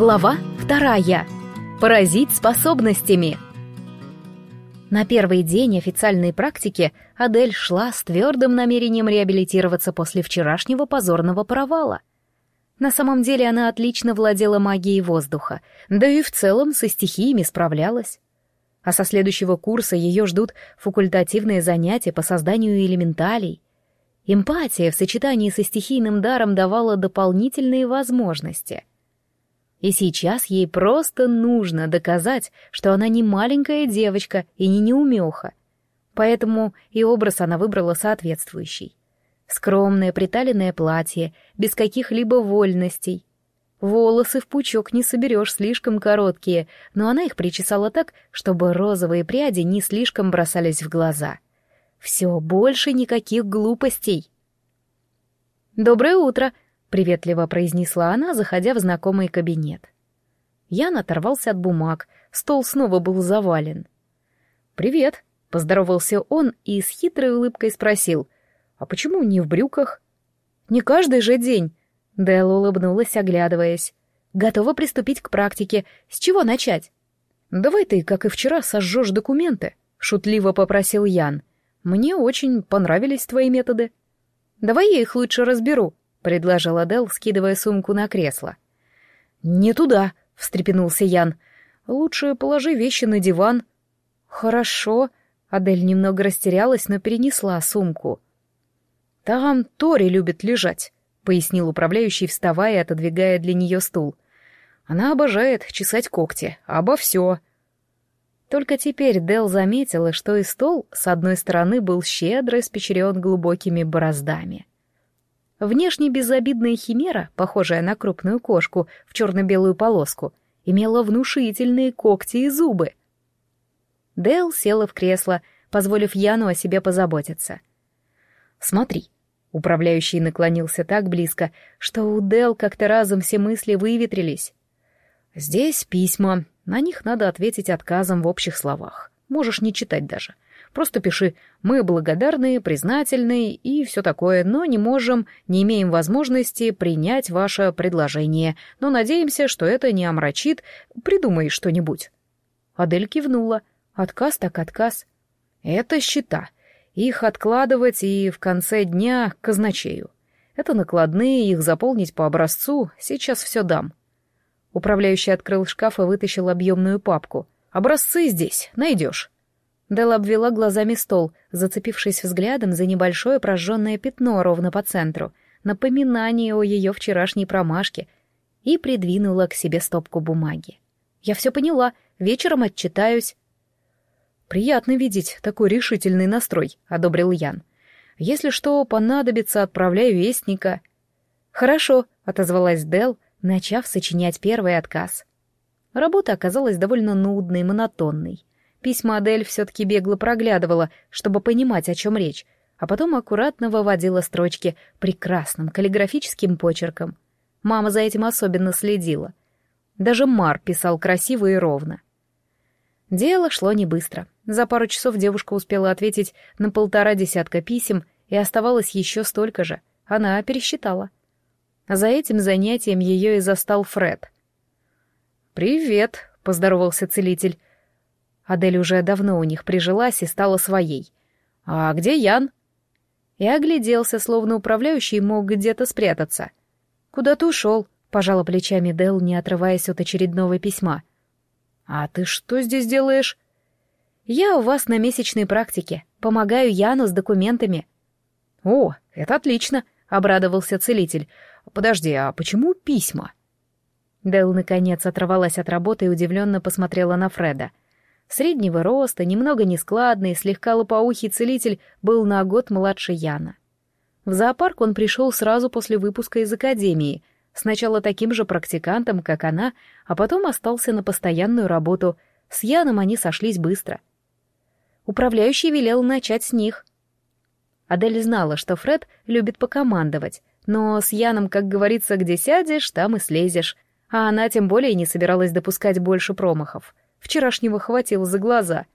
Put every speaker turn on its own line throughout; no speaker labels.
Глава вторая. Поразить способностями. На первый день официальной практики Адель шла с твердым намерением реабилитироваться после вчерашнего позорного провала. На самом деле она отлично владела магией воздуха, да и в целом со стихиями справлялась. А со следующего курса ее ждут факультативные занятия по созданию элементалей. Эмпатия в сочетании со стихийным даром давала дополнительные возможности — и сейчас ей просто нужно доказать, что она не маленькая девочка и не неумеха. Поэтому и образ она выбрала соответствующий. Скромное приталенное платье, без каких-либо вольностей. Волосы в пучок не соберешь слишком короткие, но она их причесала так, чтобы розовые пряди не слишком бросались в глаза. Все, больше никаких глупостей. «Доброе утро!» — приветливо произнесла она, заходя в знакомый кабинет. Ян оторвался от бумаг, стол снова был завален. «Привет», — поздоровался он и с хитрой улыбкой спросил, «А почему не в брюках?» «Не каждый же день», — Дэл улыбнулась, оглядываясь. «Готова приступить к практике. С чего начать?» «Давай ты, как и вчера, сожжешь документы», — шутливо попросил Ян. «Мне очень понравились твои методы». «Давай я их лучше разберу», — предложил Адел, скидывая сумку на кресло. «Не туда», — встрепенулся Ян. «Лучше положи вещи на диван». «Хорошо», — Адель немного растерялась, но перенесла сумку. «Там Тори любит лежать», — пояснил управляющий, вставая и отодвигая для нее стул. «Она обожает чесать когти. Обо все». Только теперь Дел заметила, что и стол с одной стороны был щедро испечерен глубокими бороздами. Внешне безобидная химера, похожая на крупную кошку в черно-белую полоску, имела внушительные когти и зубы. Дэл села в кресло, позволив Яну о себе позаботиться. «Смотри», — управляющий наклонился так близко, что у Дэл как-то разом все мысли выветрились. «Здесь письма, на них надо ответить отказом в общих словах. Можешь не читать даже. Просто пиши «Мы благодарны, признательны и все такое, но не можем, не имеем возможности принять ваше предложение, но надеемся, что это не омрачит. Придумай что-нибудь». Адель кивнула. Отказ так отказ. Это счета. Их откладывать и в конце дня казначею. Это накладные, их заполнить по образцу, сейчас все дам. Управляющий открыл шкаф и вытащил объемную папку. «Образцы здесь, найдешь». Дел обвела глазами стол, зацепившись взглядом за небольшое прожженное пятно ровно по центру, напоминание о ее вчерашней промашке, и придвинула к себе стопку бумаги. «Я все поняла, вечером отчитаюсь». «Приятно видеть такой решительный настрой», — одобрил Ян. «Если что понадобится, отправляй вестника». «Хорошо», — отозвалась Дел, начав сочинять первый отказ. Работа оказалась довольно нудной, монотонной. Письма Адель все-таки бегло проглядывала, чтобы понимать, о чем речь, а потом аккуратно выводила строчки прекрасным каллиграфическим почерком. Мама за этим особенно следила. Даже Мар писал красиво и ровно. Дело шло не быстро. За пару часов девушка успела ответить на полтора десятка писем, и оставалось еще столько же. Она пересчитала. За этим занятием ее и застал Фред. «Привет», — поздоровался целитель. Адель уже давно у них прижилась и стала своей. «А где Ян?» И огляделся, словно управляющий мог где-то спрятаться. «Куда ты ушел?» — пожала плечами Дел, не отрываясь от очередного письма. «А ты что здесь делаешь?» «Я у вас на месячной практике. Помогаю Яну с документами». «О, это отлично», — обрадовался целитель. «Подожди, а почему письма?» Дел наконец оторвалась от работы и удивленно посмотрела на Фреда. Среднего роста, немного нескладный, слегка лопоухий целитель был на год младше Яна. В зоопарк он пришел сразу после выпуска из академии, сначала таким же практикантом, как она, а потом остался на постоянную работу. С Яном они сошлись быстро. Управляющий велел начать с них. Адель знала, что Фред любит покомандовать, но с Яном, как говорится, где сядешь, там и слезешь, а она тем более не собиралась допускать больше промахов — Вчерашнего хватило за глаза.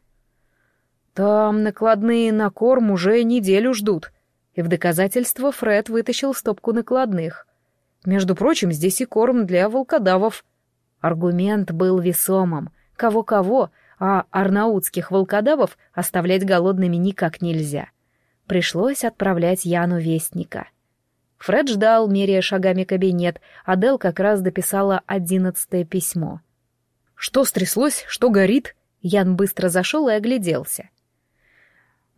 Там накладные на корм уже неделю ждут. И в доказательство Фред вытащил стопку накладных. Между прочим, здесь и корм для волкодавов. Аргумент был весомым. Кого-кого, а арнаутских волкодавов оставлять голодными никак нельзя. Пришлось отправлять Яну вестника. Фред ждал, меряя шагами кабинет, а Дел как раз дописала одиннадцатое письмо. «Что стряслось? Что горит?» Ян быстро зашел и огляделся.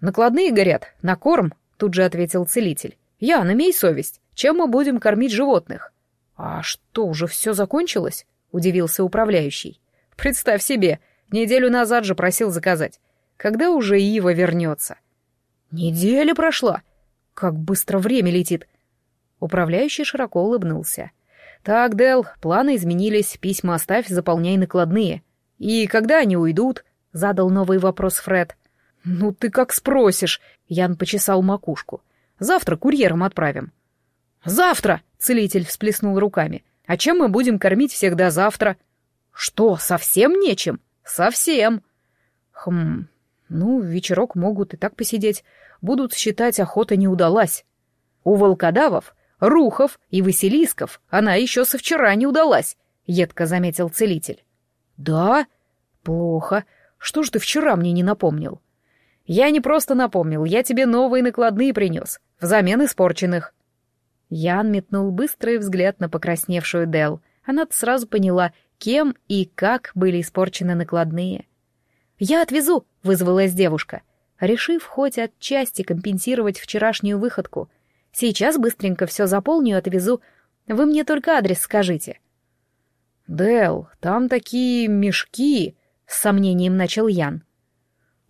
«Накладные горят, на корм», — тут же ответил целитель. «Ян, имей совесть, чем мы будем кормить животных?» «А что, уже все закончилось?» — удивился управляющий. «Представь себе, неделю назад же просил заказать. Когда уже Ива вернется?» «Неделя прошла! Как быстро время летит!» Управляющий широко улыбнулся. «Так, Дел, планы изменились, письма оставь, заполняй накладные. И когда они уйдут?» — задал новый вопрос Фред. «Ну ты как спросишь!» — Ян почесал макушку. «Завтра курьером отправим». «Завтра!» — целитель всплеснул руками. «А чем мы будем кормить всех до завтра?» «Что, совсем нечем?» «Совсем!» «Хм, ну, вечерок могут и так посидеть. Будут считать, охота не удалась. У волкодавов, рухов и василисков она еще со вчера не удалась», — едко заметил целитель. «Да? Плохо. Что ж ты вчера мне не напомнил?» «Я не просто напомнил, я тебе новые накладные принес, взамен испорченных». Ян метнул быстрый взгляд на покрасневшую Дел. Она сразу поняла, кем и как были испорчены накладные. «Я отвезу», — вызвалась девушка, решив хоть отчасти компенсировать вчерашнюю выходку. «Сейчас быстренько все заполню и отвезу. Вы мне только адрес скажите». «Дел, там такие мешки», — с сомнением начал Ян.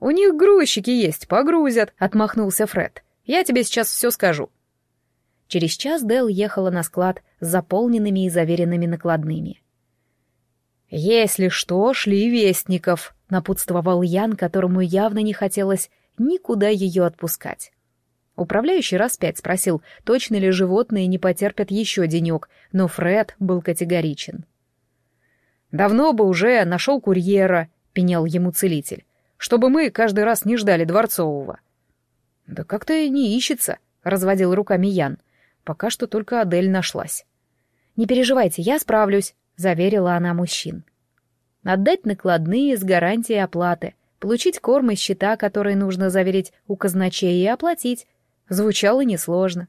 «У них грузчики есть, погрузят», — отмахнулся Фред. «Я тебе сейчас все скажу». Через час Дел ехала на склад с заполненными и заверенными накладными. «Если что, шли вестников», — напутствовал Ян, которому явно не хотелось никуда ее отпускать. Управляющий раз пять спросил, точно ли животные не потерпят еще денек, но Фред был категоричен. «Давно бы уже нашел курьера», — пенял ему целитель, «чтобы мы каждый раз не ждали Дворцового». «Да как-то не ищется», — разводил руками Ян. Пока что только Адель нашлась. «Не переживайте, я справлюсь», — заверила она мужчин. Отдать накладные с гарантией оплаты, получить корм из счета, который нужно заверить у казначея и оплатить. Звучало несложно.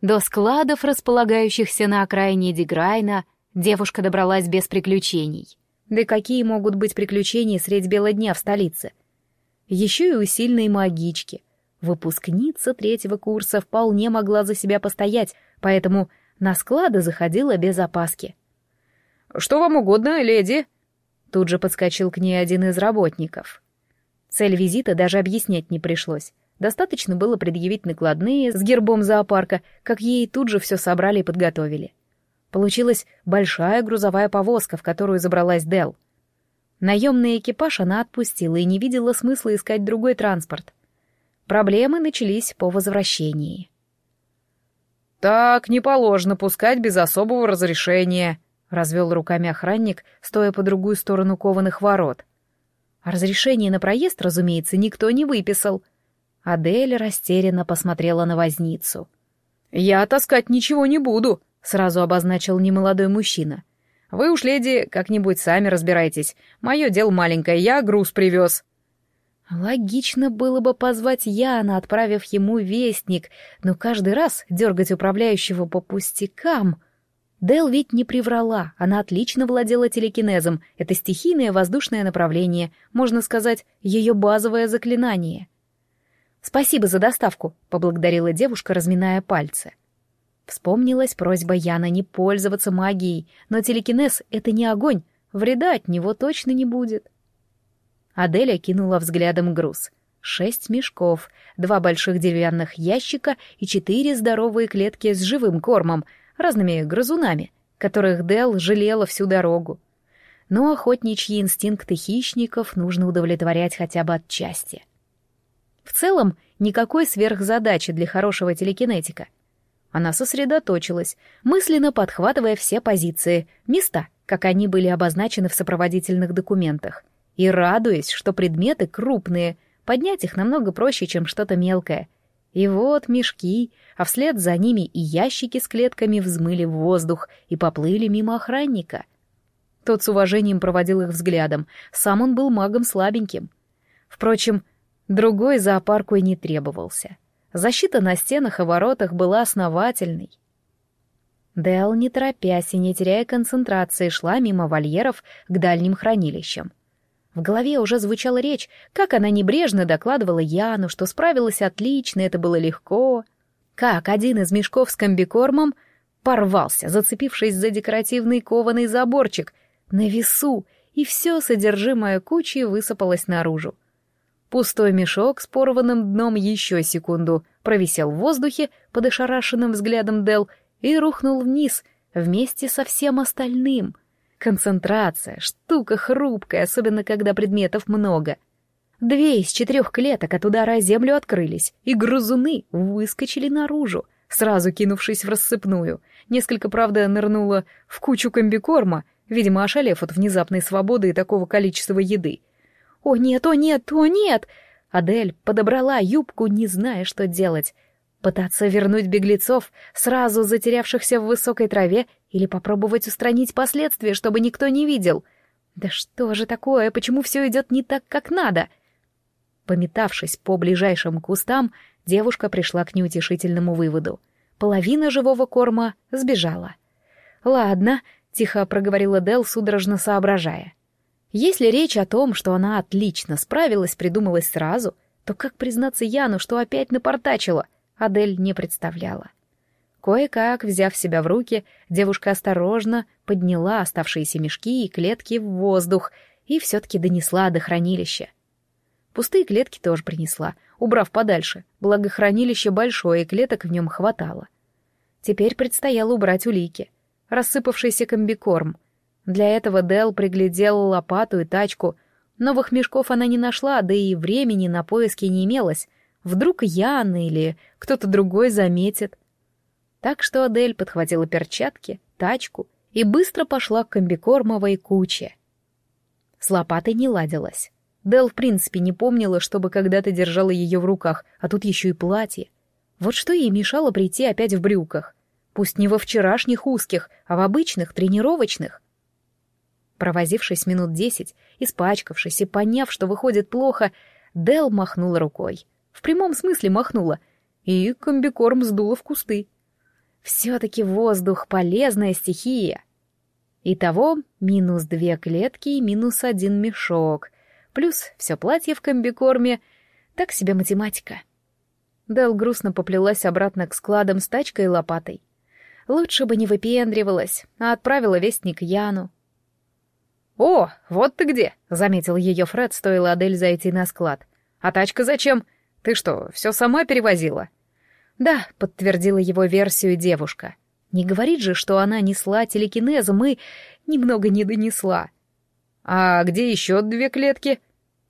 До складов, располагающихся на окраине Деграйна, девушка добралась без приключений. Да какие могут быть приключения средь бела дня в столице? Еще и у сильной магички — Выпускница третьего курса вполне могла за себя постоять, поэтому на склады заходила без опаски. «Что вам угодно, леди?» Тут же подскочил к ней один из работников. Цель визита даже объяснять не пришлось. Достаточно было предъявить накладные с гербом зоопарка, как ей тут же все собрали и подготовили. Получилась большая грузовая повозка, в которую забралась Дел. Наемный экипаж она отпустила и не видела смысла искать другой транспорт. Проблемы начались по возвращении. «Так не положено пускать без особого разрешения», — развел руками охранник, стоя по другую сторону кованых ворот. Разрешение на проезд, разумеется, никто не выписал. Адель растерянно посмотрела на возницу. «Я таскать ничего не буду», — сразу обозначил немолодой мужчина. «Вы уж, леди, как-нибудь сами разбирайтесь. Мое дело маленькое, я груз привез». Логично было бы позвать Яна, отправив ему вестник, но каждый раз дергать управляющего по пустякам... Дел ведь не приврала, она отлично владела телекинезом. Это стихийное воздушное направление, можно сказать, ее базовое заклинание. «Спасибо за доставку», — поблагодарила девушка, разминая пальцы. Вспомнилась просьба Яна не пользоваться магией, но телекинез — это не огонь, вреда от него точно не будет. Аделя кинула взглядом груз. Шесть мешков, два больших деревянных ящика и четыре здоровые клетки с живым кормом, разными грызунами, которых Дел жалела всю дорогу. Но охотничьи инстинкты хищников нужно удовлетворять хотя бы отчасти. В целом, никакой сверхзадачи для хорошего телекинетика. Она сосредоточилась, мысленно подхватывая все позиции, места, как они были обозначены в сопроводительных документах и радуясь, что предметы крупные, поднять их намного проще, чем что-то мелкое. И вот мешки, а вслед за ними и ящики с клетками взмыли в воздух и поплыли мимо охранника. Тот с уважением проводил их взглядом. Сам он был магом слабеньким. Впрочем, другой зоопарку и не требовался. Защита на стенах и воротах была основательной. Дэл, не торопясь и не теряя концентрации, шла мимо вольеров к дальним хранилищам. В голове уже звучала речь, как она небрежно докладывала Яну, что справилась отлично, это было легко. Как один из мешков с комбикормом порвался, зацепившись за декоративный кованый заборчик, на весу, и все содержимое кучи высыпалось наружу. Пустой мешок с порванным дном еще секунду провисел в воздухе под ошарашенным взглядом Дел и рухнул вниз вместе со всем остальным. Концентрация — штука хрупкая, особенно когда предметов много. Две из четырех клеток от удара о землю открылись, и грызуны выскочили наружу, сразу кинувшись в рассыпную. Несколько, правда, нырнуло в кучу комбикорма, видимо, ошалев от внезапной свободы и такого количества еды. «О нет, о нет, о нет!» Адель подобрала юбку, не зная, что делать. Пытаться вернуть беглецов, сразу затерявшихся в высокой траве, или попробовать устранить последствия, чтобы никто не видел. Да что же такое, почему все идет не так, как надо? Пометавшись по ближайшим кустам, девушка пришла к неутешительному выводу. Половина живого корма сбежала. «Ладно», — тихо проговорила Дел, судорожно соображая. «Если речь о том, что она отлично справилась, придумалась сразу, то как признаться Яну, что опять напортачила?» Адель не представляла. Кое-как, взяв себя в руки, девушка осторожно подняла оставшиеся мешки и клетки в воздух и все-таки донесла до хранилища. Пустые клетки тоже принесла, убрав подальше, благо хранилище большое, и клеток в нем хватало. Теперь предстояло убрать улики. Рассыпавшийся комбикорм. Для этого Дел приглядела лопату и тачку. Новых мешков она не нашла, да и времени на поиски не имелось. Вдруг Яна или кто-то другой заметит. Так что Адель подхватила перчатки, тачку и быстро пошла к комбикормовой куче. С лопатой не ладилась. Дел в принципе не помнила, чтобы когда-то держала ее в руках, а тут еще и платье. Вот что ей мешало прийти опять в брюках. Пусть не во вчерашних узких, а в обычных, тренировочных. Провозившись минут десять, испачкавшись и поняв, что выходит плохо, Дел махнула рукой. В прямом смысле махнула. И комбикорм сдуло в кусты. Все-таки воздух — полезная стихия. Итого минус две клетки и минус один мешок. Плюс все платье в комбикорме. Так себе математика. Дел грустно поплелась обратно к складам с тачкой и лопатой. Лучше бы не выпендривалась, а отправила вестник Яну. «О, вот ты где!» — заметил ее Фред, стоило Адель зайти на склад. «А тачка зачем? Ты что, все сама перевозила?» «Да», — подтвердила его версию девушка. «Не говорит же, что она несла телекинезом и немного не донесла». «А где еще две клетки?»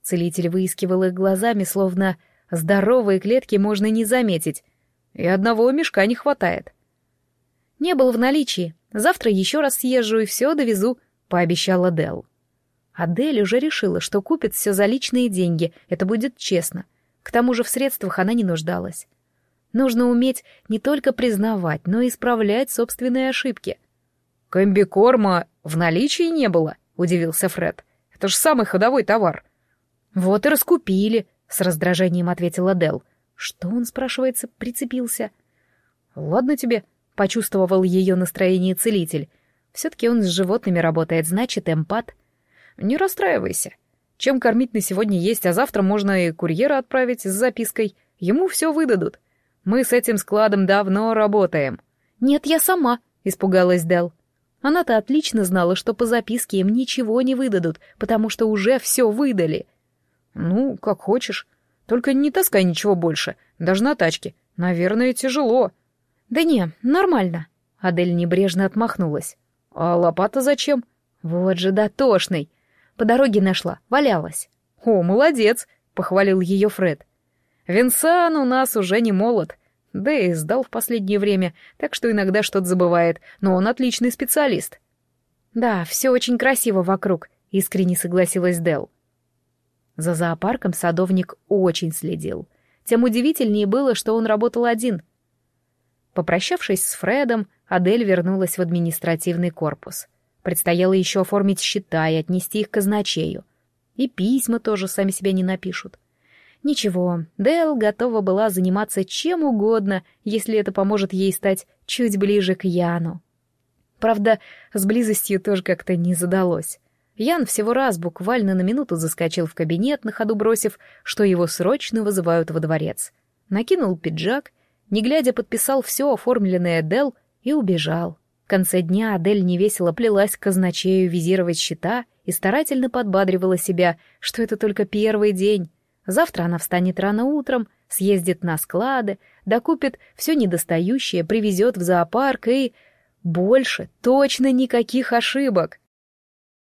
Целитель выискивал их глазами, словно здоровые клетки можно не заметить. И одного мешка не хватает. «Не был в наличии. Завтра еще раз съезжу и все довезу», — пообещала Дел. Адель уже решила, что купит все за личные деньги, это будет честно. К тому же в средствах она не нуждалась. Нужно уметь не только признавать, но и исправлять собственные ошибки. «Комбикорма в наличии не было», — удивился Фред. «Это же самый ходовой товар». «Вот и раскупили», — с раздражением ответила Дел. «Что он, спрашивается, прицепился?» «Ладно тебе», — почувствовал ее настроение целитель. «Все-таки он с животными работает, значит, эмпат». «Не расстраивайся. Чем кормить на сегодня есть, а завтра можно и курьера отправить с запиской. Ему все выдадут. Мы с этим складом давно работаем». «Нет, я сама», — испугалась Дел. Она-то отлично знала, что по записке им ничего не выдадут, потому что уже все выдали. «Ну, как хочешь. Только не таскай ничего больше, даже на тачке. Наверное, тяжело». «Да не, нормально». Адель небрежно отмахнулась. «А лопата зачем?» «Вот же дотошный. По дороге нашла, валялась». «О, молодец!» — похвалил ее Фред. Винсан у нас уже не молод. Да и сдал в последнее время, так что иногда что-то забывает, но он отличный специалист. Да, все очень красиво вокруг, искренне согласилась Дел. За зоопарком садовник очень следил. Тем удивительнее было, что он работал один. Попрощавшись с Фредом, Адель вернулась в административный корпус. Предстояло еще оформить счета и отнести их к казначею. И письма тоже сами себя не напишут. Ничего, Дэл готова была заниматься чем угодно, если это поможет ей стать чуть ближе к Яну. Правда, с близостью тоже как-то не задалось. Ян всего раз буквально на минуту заскочил в кабинет, на ходу бросив, что его срочно вызывают во дворец. Накинул пиджак, не глядя подписал все оформленное Дел и убежал. В конце дня Адель невесело плелась к казначею визировать счета и старательно подбадривала себя, что это только первый день. Завтра она встанет рано утром, съездит на склады, докупит все недостающее, привезет в зоопарк и... Больше точно никаких ошибок.